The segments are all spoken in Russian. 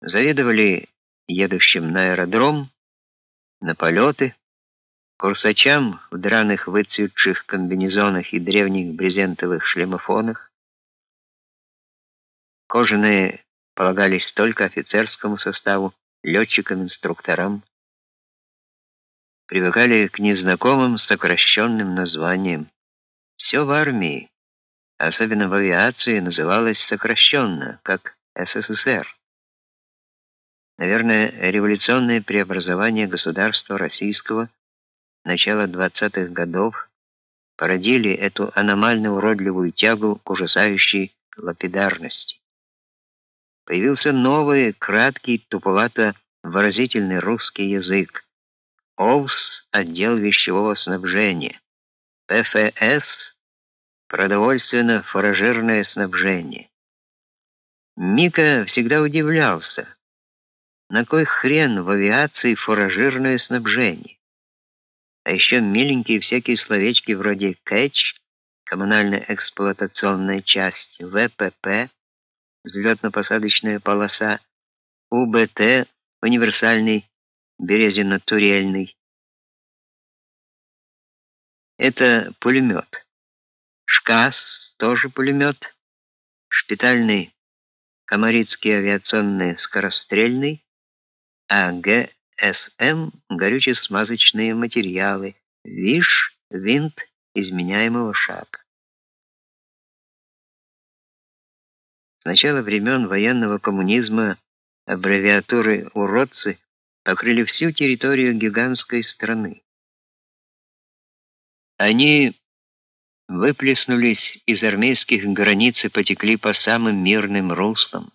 завидовали едущим на аэродром, на полеты, курсачам в драных выцветших комбинезонах и древних брезентовых шлемофонах. Кожаные полагались только офицерскому составу, летчикам-инструкторам. Привыкали к незнакомым сокращенным названиям. Все в армии, особенно в авиации, называлось сокращенно, как СССР. Наверное, революционное преобразование государства российского начала 20-х годов породили эту аномально уродливую тягу к ужасающей лапидарности. Появился новый, краткий, туповато-выразительный русский язык. ОВС — отдел вещевого снабжения. ПФС — продовольственно-фуражерное снабжение. Мика всегда удивлялся, на кой хрен в авиации фуражерное снабжение? А еще миленькие всякие словечки вроде «кэч», коммунально-эксплуатационная часть, ВПП, взлетно-посадочная полоса, УБТ, универсальный березино-турельный. Это пулемет. ШКАС тоже пулемет. Шпитальный Комарицкий авиационный скорострельный, а ГСМ горюче-смазочные материалы, ВИШ винт изменяемого шага. С начала времен военного коммунизма аббревиатуры уродцы покрыли всю территорию гигантской страны. Они выплеснулись из армейских границ и потекли по самым мирным руслам,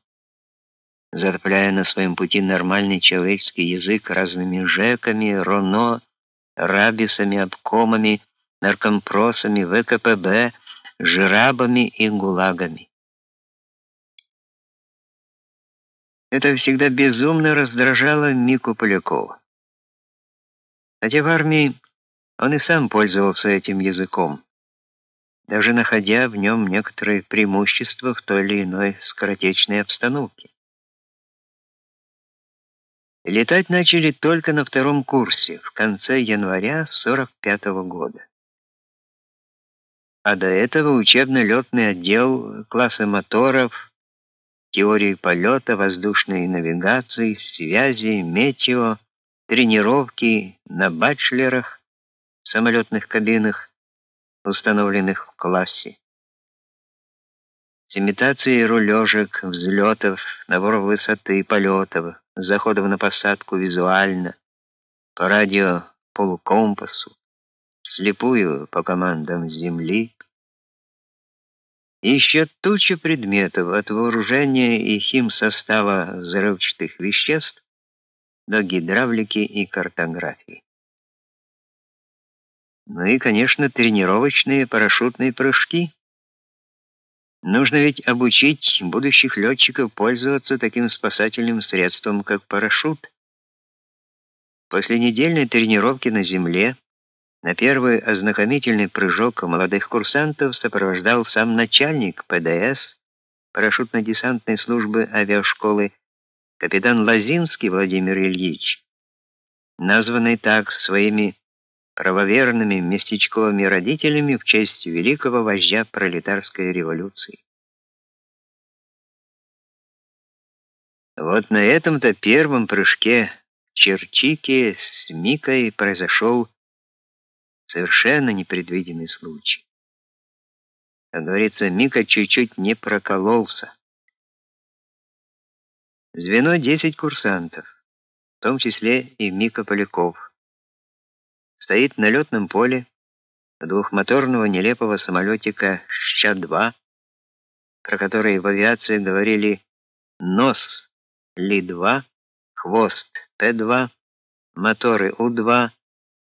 затопляя на своем пути нормальный человеческий язык разными жеками, роно, рабисами, обкомами, наркомпросами, ВКПБ, жрабами и гулагами. Это всегда безумно раздражало Мику Полякова. Хотя в армии он и сам пользовался этим языком даже находя в нем некоторые преимущества в той или иной скоротечной обстановке. Летать начали только на втором курсе, в конце января 45 -го года. А до этого учебно-летный отдел класса моторов, теории полета, воздушной навигации, связи, метео, тренировки на бachelorах, самолетных кабинах, установленных в классе. С имитацией рулежек, взлетов, набора высоты полетов, заходов на посадку визуально, по радио полукомпасу, слепую по командам земли. И еще туча предметов от вооружения и химсостава взрывчатых веществ до гидравлики и картографии. Ну и, конечно, тренировочные парашютные прыжки. Нужно ведь обучить будущих летчиков пользоваться таким спасательным средством, как парашют. После недельной тренировки на земле на первый ознакомительный прыжок молодых курсантов сопровождал сам начальник ПДС парашютно-десантной службы авиашколы капитан Лазинский Владимир Ильич, названный так своими правоверными местечковыми родителями в честь великого вождя пролетарской революции. Вот на этом-то первом прыжке в Черчике с Микой произошел совершенно непредвиденный случай. Как говорится, Мика чуть-чуть не прокололся. Звено 10 курсантов, в том числе и Мика Поляков стоит на летном поле двухмоторного нелепого самолетика Ща-2, про который в авиации говорили нос Ли-2, хвост П-2, моторы У-2,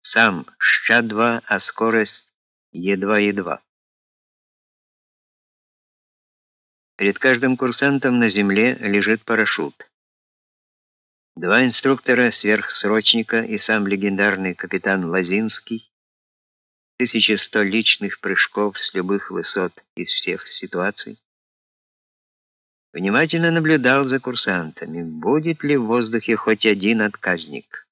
сам Ща-2, а скорость Е2-Е2. Перед каждым курсантом на земле лежит парашют. Два инструктора-сверхсрочника и сам легендарный капитан Лазинский, 1100 личных прыжков с любых высот из всех ситуаций, внимательно наблюдал за курсантами, будет ли в воздухе хоть один отказник.